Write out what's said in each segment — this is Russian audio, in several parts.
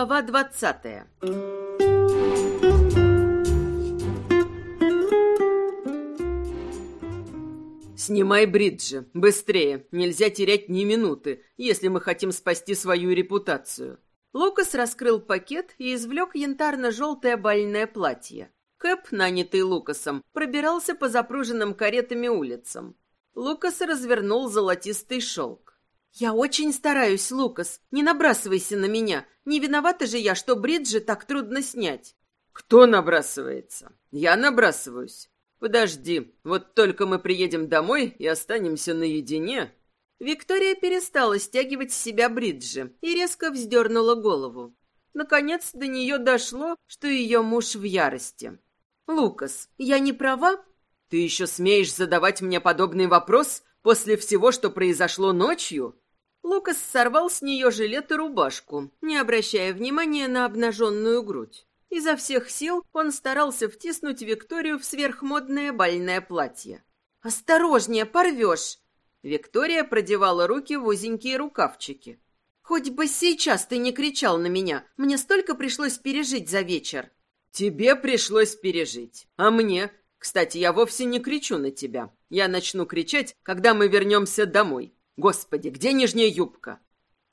Глава двадцатая «Снимай бриджи, быстрее, нельзя терять ни минуты, если мы хотим спасти свою репутацию». Лукас раскрыл пакет и извлек янтарно-желтое бальное платье. Кэп, нанятый Лукасом, пробирался по запруженным каретами улицам. Лукас развернул золотистый шелк. «Я очень стараюсь, Лукас. Не набрасывайся на меня. Не виновата же я, что бриджи так трудно снять». «Кто набрасывается? Я набрасываюсь. Подожди, вот только мы приедем домой и останемся наедине». Виктория перестала стягивать с себя бриджи и резко вздернула голову. Наконец до нее дошло, что ее муж в ярости. «Лукас, я не права?» «Ты еще смеешь задавать мне подобный вопрос после всего, что произошло ночью?» Лукас сорвал с нее жилет и рубашку, не обращая внимания на обнаженную грудь. Изо всех сил он старался втиснуть Викторию в сверхмодное бальное платье. «Осторожнее, порвешь!» Виктория продевала руки в узенькие рукавчики. «Хоть бы сейчас ты не кричал на меня, мне столько пришлось пережить за вечер». Тебе пришлось пережить. А мне? Кстати, я вовсе не кричу на тебя. Я начну кричать, когда мы вернемся домой. Господи, где нижняя юбка?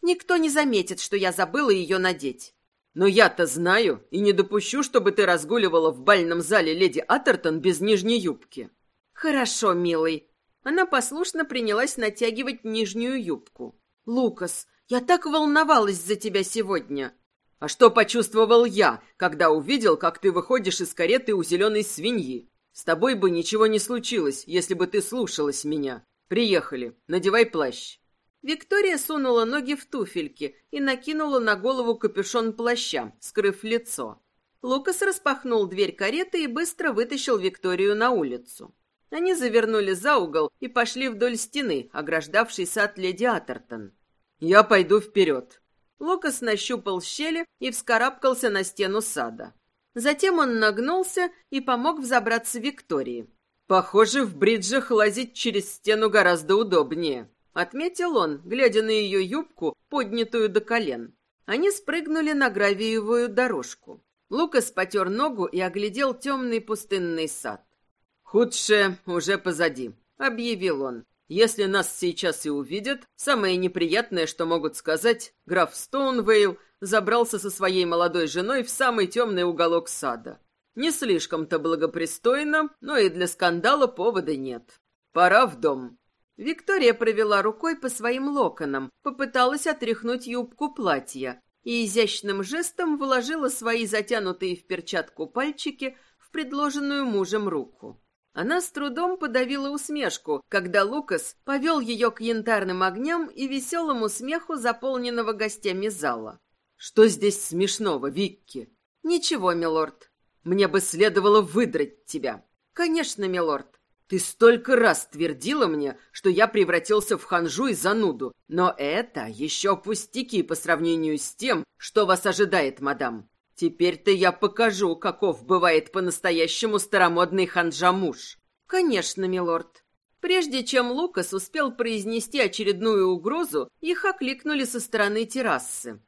Никто не заметит, что я забыла ее надеть. Но я-то знаю и не допущу, чтобы ты разгуливала в бальном зале леди Атертон без нижней юбки. Хорошо, милый. Она послушно принялась натягивать нижнюю юбку. Лукас, я так волновалась за тебя сегодня. А что почувствовал я, когда увидел, как ты выходишь из кареты у зеленой свиньи? С тобой бы ничего не случилось, если бы ты слушалась меня. Приехали. Надевай плащ». Виктория сунула ноги в туфельки и накинула на голову капюшон плаща, скрыв лицо. Лукас распахнул дверь кареты и быстро вытащил Викторию на улицу. Они завернули за угол и пошли вдоль стены, ограждавшейся от леди Атертон. «Я пойду вперед», Лукас нащупал щели и вскарабкался на стену сада. Затем он нагнулся и помог взобраться Виктории. «Похоже, в бриджах лазить через стену гораздо удобнее», — отметил он, глядя на ее юбку, поднятую до колен. Они спрыгнули на гравиевую дорожку. Лукас потер ногу и оглядел темный пустынный сад. «Худшее уже позади», — объявил он. Если нас сейчас и увидят, самое неприятное, что могут сказать, граф Стоунвейл забрался со своей молодой женой в самый темный уголок сада. Не слишком-то благопристойно, но и для скандала повода нет. Пора в дом. Виктория провела рукой по своим локонам, попыталась отряхнуть юбку платья и изящным жестом вложила свои затянутые в перчатку пальчики в предложенную мужем руку. Она с трудом подавила усмешку, когда Лукас повел ее к янтарным огням и веселому смеху заполненного гостями зала. «Что здесь смешного, Викки?» «Ничего, милорд». «Мне бы следовало выдрать тебя». «Конечно, милорд». «Ты столько раз твердила мне, что я превратился в ханжу и зануду, но это еще пустяки по сравнению с тем, что вас ожидает, мадам. Теперь-то я покажу, каков бывает по-настоящему старомодный ханжа-муж. Конечно, милорд. Прежде чем Лукас успел произнести очередную угрозу, их окликнули со стороны террасы.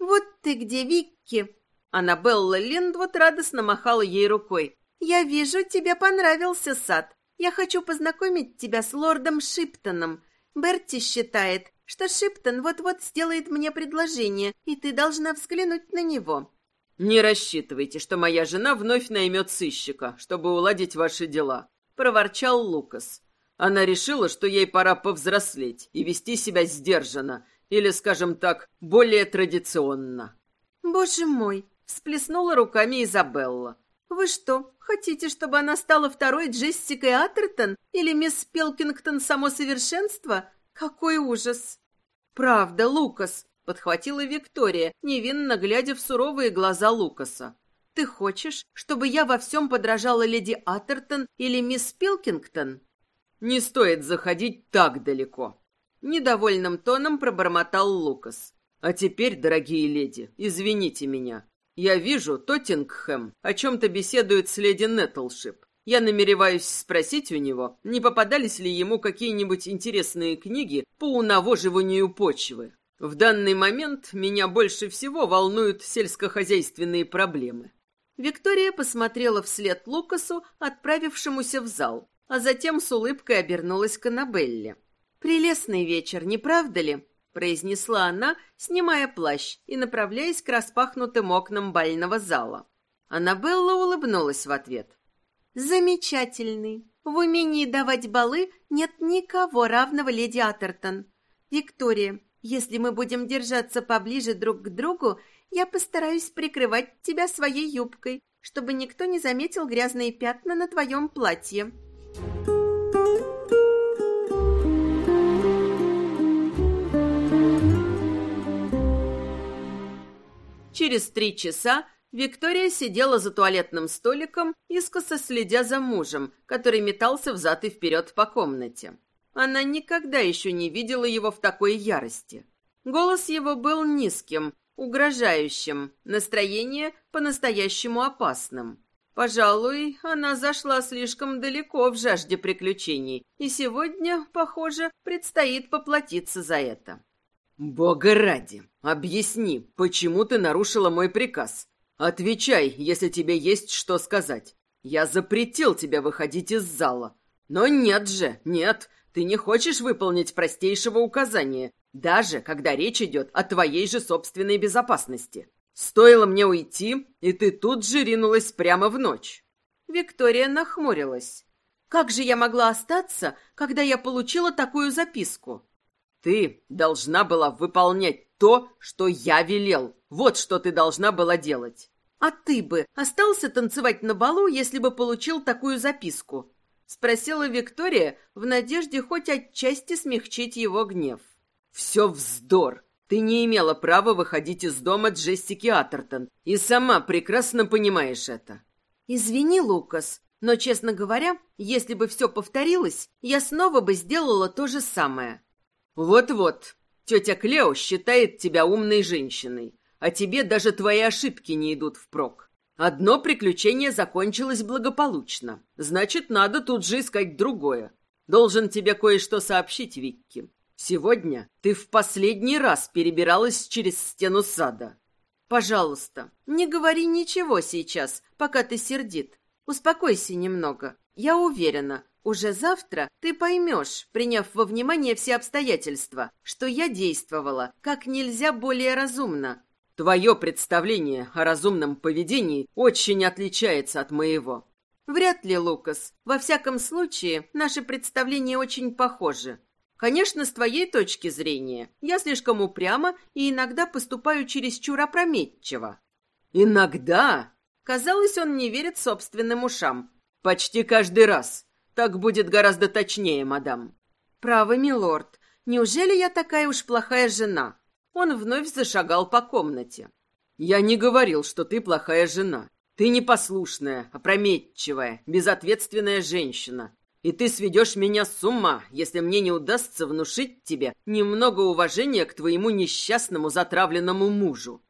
«Вот ты где, Викки!» Аннабелла Линдвуд радостно махала ей рукой. «Я вижу, тебе понравился сад. Я хочу познакомить тебя с лордом Шиптоном. Берти считает, что Шиптон вот-вот сделает мне предложение, и ты должна взглянуть на него. «Не рассчитывайте, что моя жена вновь наймет сыщика, чтобы уладить ваши дела», — проворчал Лукас. Она решила, что ей пора повзрослеть и вести себя сдержанно, или, скажем так, более традиционно. «Боже мой!» — всплеснула руками Изабелла. «Вы что, хотите, чтобы она стала второй Джессикой Атертон или мисс Пелкингтон само совершенство? Какой ужас!» «Правда, Лукас, подхватила Виктория, невинно глядя в суровые глаза Лукаса. «Ты хочешь, чтобы я во всем подражала леди Атертон или мисс Пилкингтон?» «Не стоит заходить так далеко», — недовольным тоном пробормотал Лукас. «А теперь, дорогие леди, извините меня. Я вижу, Тоттингхэм о чем-то беседует с леди Неттлшип. Я намереваюсь спросить у него, не попадались ли ему какие-нибудь интересные книги по унавоживанию почвы. В данный момент меня больше всего волнуют сельскохозяйственные проблемы. Виктория посмотрела вслед Лукасу, отправившемуся в зал, а затем с улыбкой обернулась к Аннабелле. «Прелестный вечер, не правда ли?» — произнесла она, снимая плащ и направляясь к распахнутым окнам бального зала. Аннабелла улыбнулась в ответ. «Замечательный. В умении давать балы нет никого равного леди Атертон. Виктория, если мы будем держаться поближе друг к другу, я постараюсь прикрывать тебя своей юбкой, чтобы никто не заметил грязные пятна на твоем платье». Через три часа Виктория сидела за туалетным столиком, искоса следя за мужем, который метался взад и вперед по комнате. Она никогда еще не видела его в такой ярости. Голос его был низким, угрожающим, настроение по-настоящему опасным. Пожалуй, она зашла слишком далеко в жажде приключений, и сегодня, похоже, предстоит поплатиться за это. «Бога ради, объясни, почему ты нарушила мой приказ? Отвечай, если тебе есть что сказать. Я запретил тебе выходить из зала. Но нет же, нет, ты не хочешь выполнить простейшего указания, даже когда речь идет о твоей же собственной безопасности. Стоило мне уйти, и ты тут же ринулась прямо в ночь. Виктория нахмурилась. Как же я могла остаться, когда я получила такую записку? Ты должна была выполнять то, что я велел. Вот что ты должна была делать. А ты бы остался танцевать на балу, если бы получил такую записку? — спросила Виктория в надежде хоть отчасти смягчить его гнев. «Все вздор! Ты не имела права выходить из дома Джессики Атертон, и сама прекрасно понимаешь это». «Извини, Лукас, но, честно говоря, если бы все повторилось, я снова бы сделала то же самое». «Вот-вот, тетя Клео считает тебя умной женщиной, а тебе даже твои ошибки не идут впрок. Одно приключение закончилось благополучно. Значит, надо тут же искать другое. Должен тебе кое-что сообщить, Викки. Сегодня ты в последний раз перебиралась через стену сада. Пожалуйста, не говори ничего сейчас, пока ты сердит. Успокойся немного. Я уверена, уже завтра ты поймешь, приняв во внимание все обстоятельства, что я действовала как нельзя более разумно, Твое представление о разумном поведении очень отличается от моего. Вряд ли, Лукас. Во всяком случае, наши представления очень похожи. Конечно, с твоей точки зрения, я слишком упряма и иногда поступаю чересчур опрометчиво. Иногда? Казалось, он не верит собственным ушам. Почти каждый раз. Так будет гораздо точнее, мадам. Право, милорд. Неужели я такая уж плохая жена? Он вновь зашагал по комнате. «Я не говорил, что ты плохая жена. Ты непослушная, опрометчивая, безответственная женщина. И ты сведешь меня с ума, если мне не удастся внушить тебе немного уважения к твоему несчастному затравленному мужу».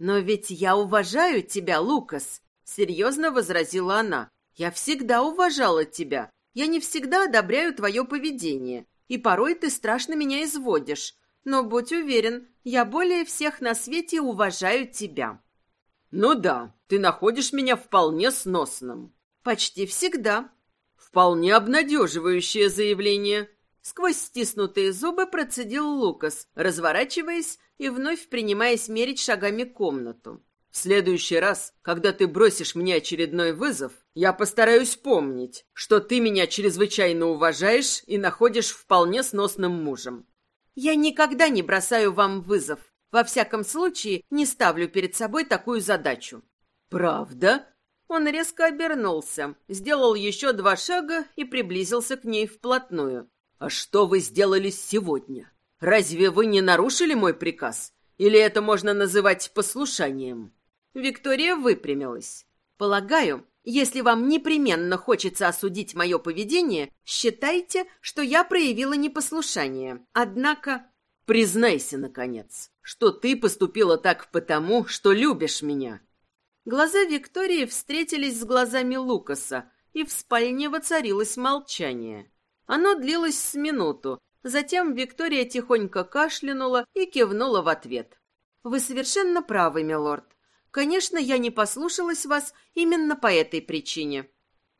«Но ведь я уважаю тебя, Лукас», — серьезно возразила она. «Я всегда уважала тебя. Я не всегда одобряю твое поведение. И порой ты страшно меня изводишь. Но будь уверен, я более всех на свете уважаю тебя». «Ну да, ты находишь меня вполне сносным». «Почти всегда». «Вполне обнадеживающее заявление». Сквозь стиснутые зубы процедил Лукас, разворачиваясь и вновь принимаясь мерить шагами комнату. «В следующий раз, когда ты бросишь мне очередной вызов, я постараюсь помнить, что ты меня чрезвычайно уважаешь и находишь вполне сносным мужем. Я никогда не бросаю вам вызов. Во всяком случае, не ставлю перед собой такую задачу. Правда? Он резко обернулся, сделал еще два шага и приблизился к ней вплотную. А что вы сделали сегодня? Разве вы не нарушили мой приказ? Или это можно называть послушанием? Виктория выпрямилась. Полагаю, если вам непременно хочется осудить мое поведение, считайте, что я проявила непослушание. Однако... Признайся, наконец, что ты поступила так потому, что любишь меня. Глаза Виктории встретились с глазами Лукаса, и в спальне воцарилось молчание. Оно длилось с минуту, Затем Виктория тихонько кашлянула и кивнула в ответ. «Вы совершенно правы, милорд. Конечно, я не послушалась вас именно по этой причине».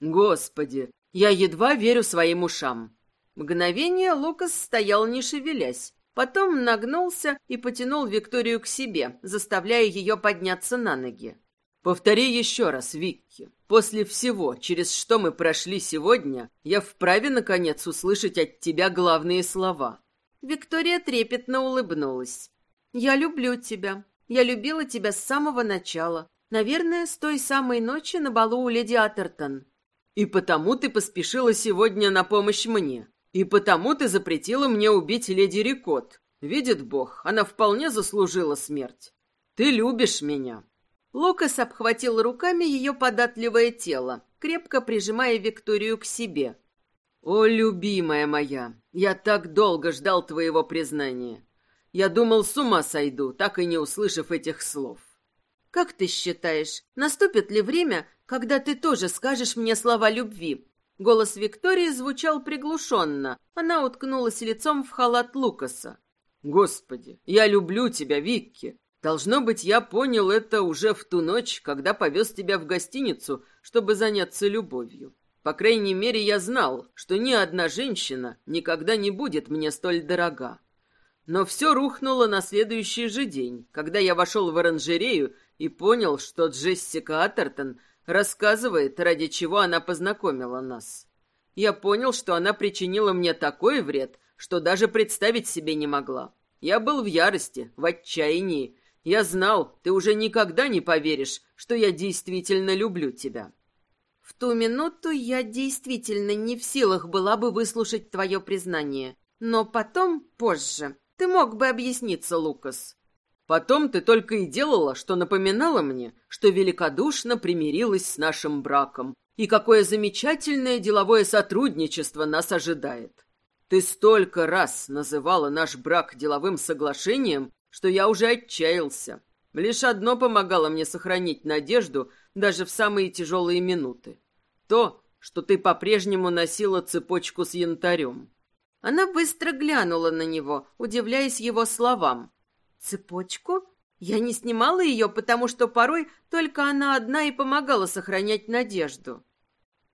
«Господи, я едва верю своим ушам». Мгновение Лукас стоял не шевелясь, потом нагнулся и потянул Викторию к себе, заставляя ее подняться на ноги. «Повтори еще раз, Викки. После всего, через что мы прошли сегодня, я вправе, наконец, услышать от тебя главные слова». Виктория трепетно улыбнулась. «Я люблю тебя. Я любила тебя с самого начала. Наверное, с той самой ночи на балу у леди Атертон. И потому ты поспешила сегодня на помощь мне. И потому ты запретила мне убить леди Рикот. Видит Бог, она вполне заслужила смерть. Ты любишь меня». Лукас обхватил руками ее податливое тело, крепко прижимая Викторию к себе. «О, любимая моя, я так долго ждал твоего признания. Я думал, с ума сойду, так и не услышав этих слов. Как ты считаешь, наступит ли время, когда ты тоже скажешь мне слова любви?» Голос Виктории звучал приглушенно. Она уткнулась лицом в халат Лукаса. «Господи, я люблю тебя, Викки. Должно быть, я понял это уже в ту ночь, когда повез тебя в гостиницу, чтобы заняться любовью. По крайней мере, я знал, что ни одна женщина никогда не будет мне столь дорога. Но все рухнуло на следующий же день, когда я вошел в оранжерею и понял, что Джессика Атертон рассказывает, ради чего она познакомила нас. Я понял, что она причинила мне такой вред, что даже представить себе не могла. Я был в ярости, в отчаянии. Я знал, ты уже никогда не поверишь, что я действительно люблю тебя. В ту минуту я действительно не в силах была бы выслушать твое признание. Но потом, позже, ты мог бы объясниться, Лукас. Потом ты только и делала, что напоминала мне, что великодушно примирилась с нашим браком, и какое замечательное деловое сотрудничество нас ожидает. Ты столько раз называла наш брак деловым соглашением, что я уже отчаялся. Лишь одно помогало мне сохранить надежду даже в самые тяжелые минуты. То, что ты по-прежнему носила цепочку с янтарем. Она быстро глянула на него, удивляясь его словам. Цепочку? Я не снимала ее, потому что порой только она одна и помогала сохранять надежду.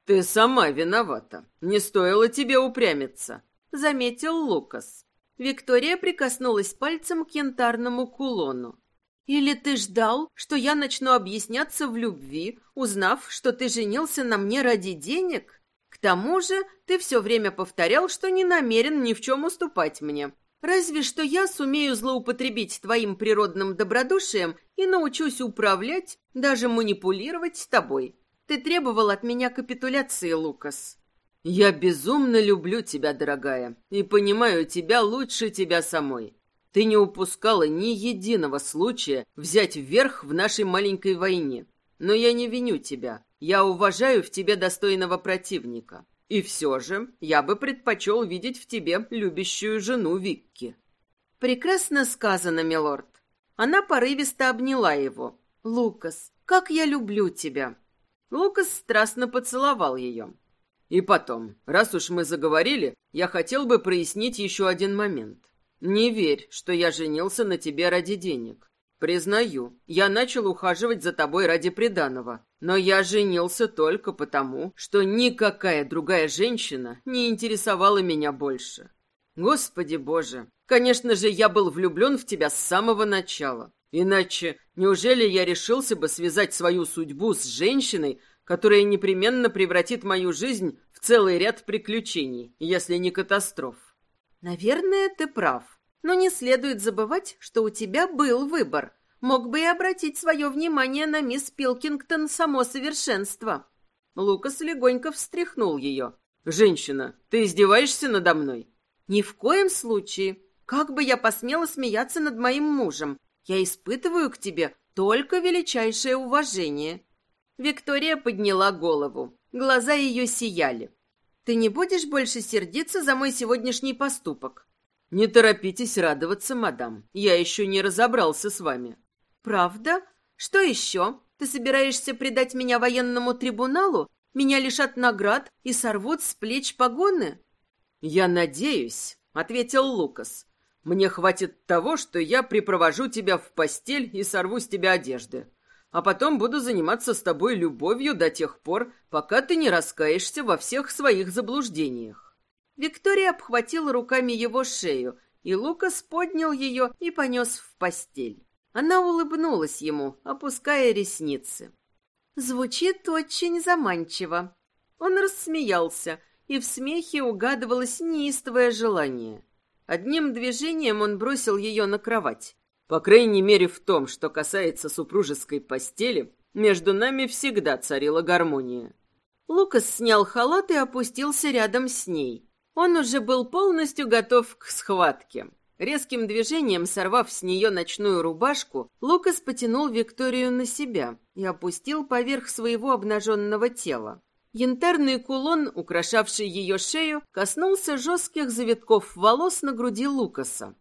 Ты сама виновата. Не стоило тебе упрямиться, заметил Лукас. Виктория прикоснулась пальцем к янтарному кулону. Или ты ждал, что я начну объясняться в любви, узнав, что ты женился на мне ради денег? К тому же ты все время повторял, что не намерен ни в чем уступать мне. Разве что я сумею злоупотребить твоим природным добродушием и научусь управлять, даже манипулировать тобой. Ты требовал от меня капитуляции, Лукас. Я безумно люблю тебя, дорогая, и понимаю тебя лучше тебя самой. Ты не упускала ни единого случая взять вверх в нашей маленькой войне. Но я не виню тебя. Я уважаю в тебе достойного противника. И все же я бы предпочел видеть в тебе любящую жену Викки». «Прекрасно сказано, милорд». Она порывисто обняла его. «Лукас, как я люблю тебя!» Лукас страстно поцеловал ее. «И потом, раз уж мы заговорили, я хотел бы прояснить еще один момент. Не верь, что я женился на тебе ради денег. Признаю, я начал ухаживать за тобой ради приданого, но я женился только потому, что никакая другая женщина не интересовала меня больше. Господи боже, конечно же, я был влюблен в тебя с самого начала. Иначе, неужели я решился бы связать свою судьбу с женщиной, которая непременно превратит мою жизнь в целый ряд приключений, если не катастроф? Наверное, ты прав. Но не следует забывать, что у тебя был выбор. Мог бы и обратить свое внимание на мисс Пилкингтон само совершенство. Лукас легонько встряхнул ее. «Женщина, ты издеваешься надо мной?» «Ни в коем случае. Как бы я посмела смеяться над моим мужем? Я испытываю к тебе только величайшее уважение». Виктория подняла голову. Глаза ее сияли. «Ты не будешь больше сердиться за мой сегодняшний поступок?» «Не торопитесь радоваться, мадам. Я еще не разобрался с вами». «Правда? Что еще? Ты собираешься предать меня военному трибуналу? Меня лишат наград и сорвут с плеч погоны?» «Я надеюсь», — ответил Лукас. «Мне хватит того, что я припровожу тебя в постель и сорву с тебя одежды. А потом буду заниматься с тобой любовью до тех пор, пока ты не раскаешься во всех своих заблуждениях». Виктория обхватила руками его шею, и Лукас поднял ее и понес в постель. Она улыбнулась ему, опуская ресницы. Звучит очень заманчиво. Он рассмеялся, и в смехе угадывалось неистовое желание. Одним движением он бросил ее на кровать. По крайней мере, в том, что касается супружеской постели, между нами всегда царила гармония. Лукас снял халат и опустился рядом с ней. Он уже был полностью готов к схватке. Резким движением, сорвав с нее ночную рубашку, Лукас потянул Викторию на себя и опустил поверх своего обнаженного тела. Янтарный кулон, украшавший ее шею, коснулся жестких завитков волос на груди Лукаса.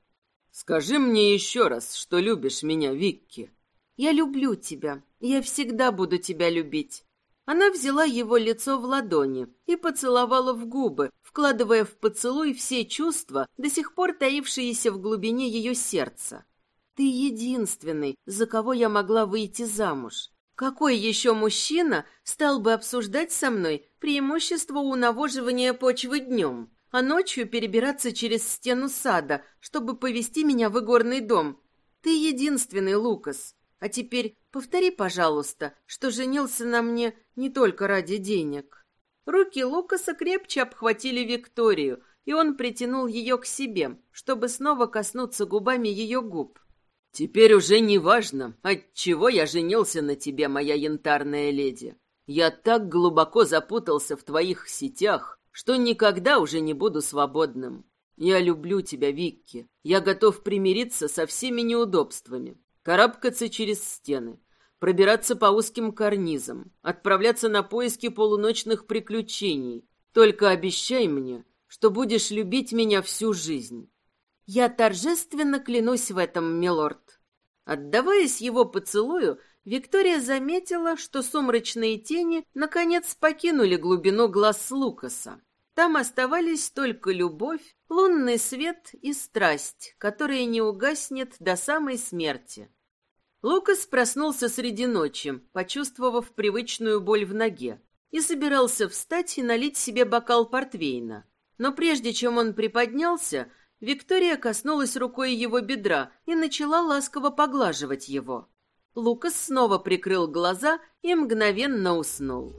«Скажи мне еще раз, что любишь меня, Викки». «Я люблю тебя. Я всегда буду тебя любить». Она взяла его лицо в ладони и поцеловала в губы, вкладывая в поцелуй все чувства, до сих пор таившиеся в глубине ее сердца. «Ты единственный, за кого я могла выйти замуж. Какой еще мужчина стал бы обсуждать со мной преимущество унавоживания почвы днем, а ночью перебираться через стену сада, чтобы повести меня в игорный дом? Ты единственный, Лукас. А теперь повтори, пожалуйста, что женился на мне не только ради денег. Руки Лукаса крепче обхватили Викторию, и он притянул ее к себе, чтобы снова коснуться губами ее губ. «Теперь уже не важно, от чего я женился на тебе, моя янтарная леди. Я так глубоко запутался в твоих сетях, что никогда уже не буду свободным. Я люблю тебя, Викки. Я готов примириться со всеми неудобствами, карабкаться через стены, пробираться по узким карнизам, отправляться на поиски полуночных приключений. Только обещай мне, что будешь любить меня всю жизнь. Я торжественно клянусь в этом, милорд. Отдаваясь его поцелую, Виктория заметила, что сумрачные тени наконец покинули глубину глаз Лукаса. Там оставались только любовь, лунный свет и страсть, которая не угаснет до самой смерти. Лукас проснулся среди ночи, почувствовав привычную боль в ноге, и собирался встать и налить себе бокал портвейна. Но прежде чем он приподнялся, Виктория коснулась рукой его бедра и начала ласково поглаживать его. Лукас снова прикрыл глаза и мгновенно уснул.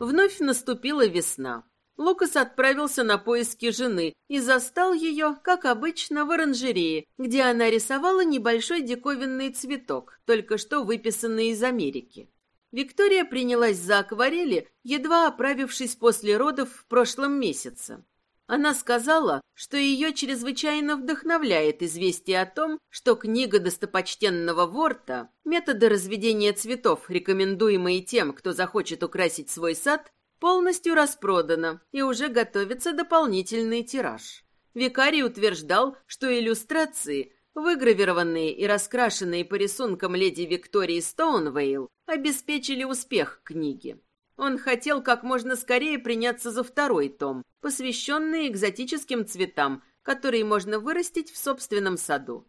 Вновь наступила весна. Лукас отправился на поиски жены и застал ее, как обычно, в оранжерее, где она рисовала небольшой диковинный цветок, только что выписанный из Америки. Виктория принялась за акварели, едва оправившись после родов в прошлом месяце. Она сказала, что ее чрезвычайно вдохновляет известие о том, что книга достопочтенного Ворта «Методы разведения цветов, рекомендуемые тем, кто захочет украсить свой сад», полностью распродана и уже готовится дополнительный тираж. Викарий утверждал, что иллюстрации Выгравированные и раскрашенные по рисункам леди Виктории Стоунвейл обеспечили успех книги. Он хотел как можно скорее приняться за второй том, посвященный экзотическим цветам, которые можно вырастить в собственном саду.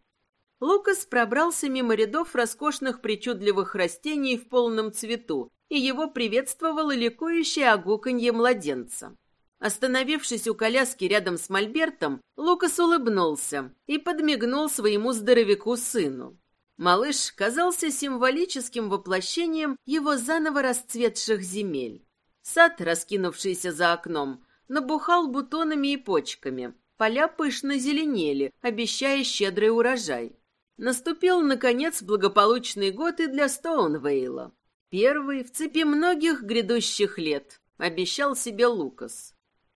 Лукас пробрался мимо рядов роскошных причудливых растений в полном цвету, и его приветствовало ликующее огуканье младенца. Остановившись у коляски рядом с Мольбертом, Лукас улыбнулся и подмигнул своему здоровяку-сыну. Малыш казался символическим воплощением его заново расцветших земель. Сад, раскинувшийся за окном, набухал бутонами и почками. Поля пышно зеленели, обещая щедрый урожай. Наступил, наконец, благополучный год и для Стоунвейла. Первый в цепи многих грядущих лет, обещал себе Лукас.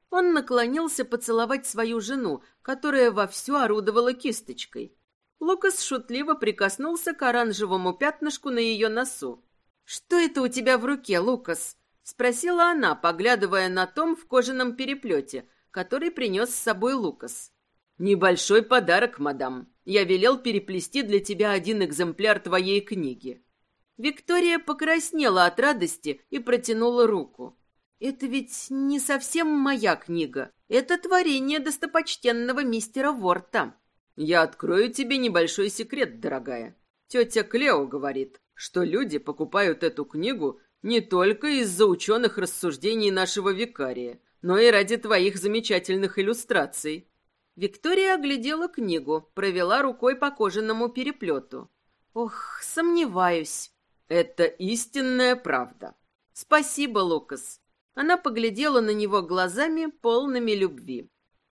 Он наклонился поцеловать свою жену, которая вовсю орудовала кисточкой. Лукас шутливо прикоснулся к оранжевому пятнышку на ее носу. «Что это у тебя в руке, Лукас?» — спросила она, поглядывая на том в кожаном переплете, который принес с собой Лукас. «Небольшой подарок, мадам. Я велел переплести для тебя один экземпляр твоей книги». Виктория покраснела от радости и протянула руку. «Это ведь не совсем моя книга. Это творение достопочтенного мистера Ворта». «Я открою тебе небольшой секрет, дорогая. Тетя Клео говорит, что люди покупают эту книгу не только из-за ученых рассуждений нашего викария, но и ради твоих замечательных иллюстраций». Виктория оглядела книгу, провела рукой по кожаному переплету. «Ох, сомневаюсь». «Это истинная правда». «Спасибо, Лукас». Она поглядела на него глазами, полными любви.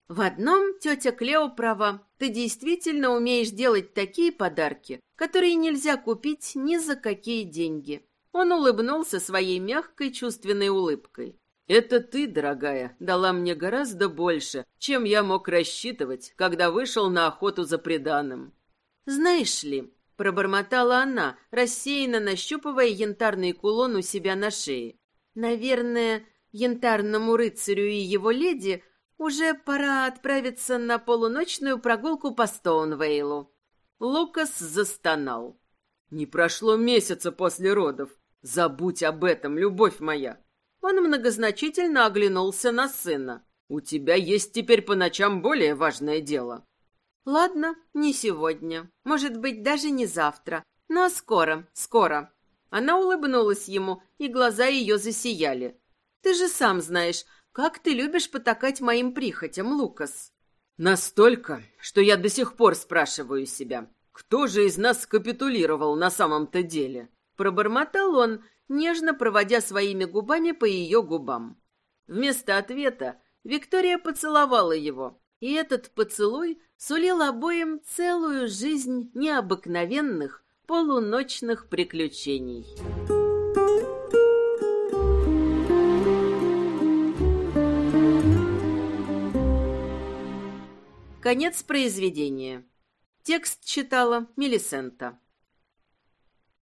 «В одном тетя Клео права. Ты действительно умеешь делать такие подарки, которые нельзя купить ни за какие деньги». Он улыбнулся своей мягкой чувственной улыбкой. Это ты, дорогая, дала мне гораздо больше, чем я мог рассчитывать, когда вышел на охоту за преданным. Знаешь ли, пробормотала она, рассеянно нащупывая янтарный кулон у себя на шее. Наверное, янтарному рыцарю и его леди уже пора отправиться на полуночную прогулку по Стоунвейлу. Лукас застонал. Не прошло месяца после родов. Забудь об этом, любовь моя. Он многозначительно оглянулся на сына. «У тебя есть теперь по ночам более важное дело». «Ладно, не сегодня. Может быть, даже не завтра. Но скоро, скоро». Она улыбнулась ему, и глаза ее засияли. «Ты же сам знаешь, как ты любишь потакать моим прихотям, Лукас». «Настолько, что я до сих пор спрашиваю себя, кто же из нас капитулировал на самом-то деле?» Пробормотал он, нежно проводя своими губами по ее губам. Вместо ответа Виктория поцеловала его, и этот поцелуй сулил обоим целую жизнь необыкновенных полуночных приключений. Конец произведения. Текст читала Мелисента.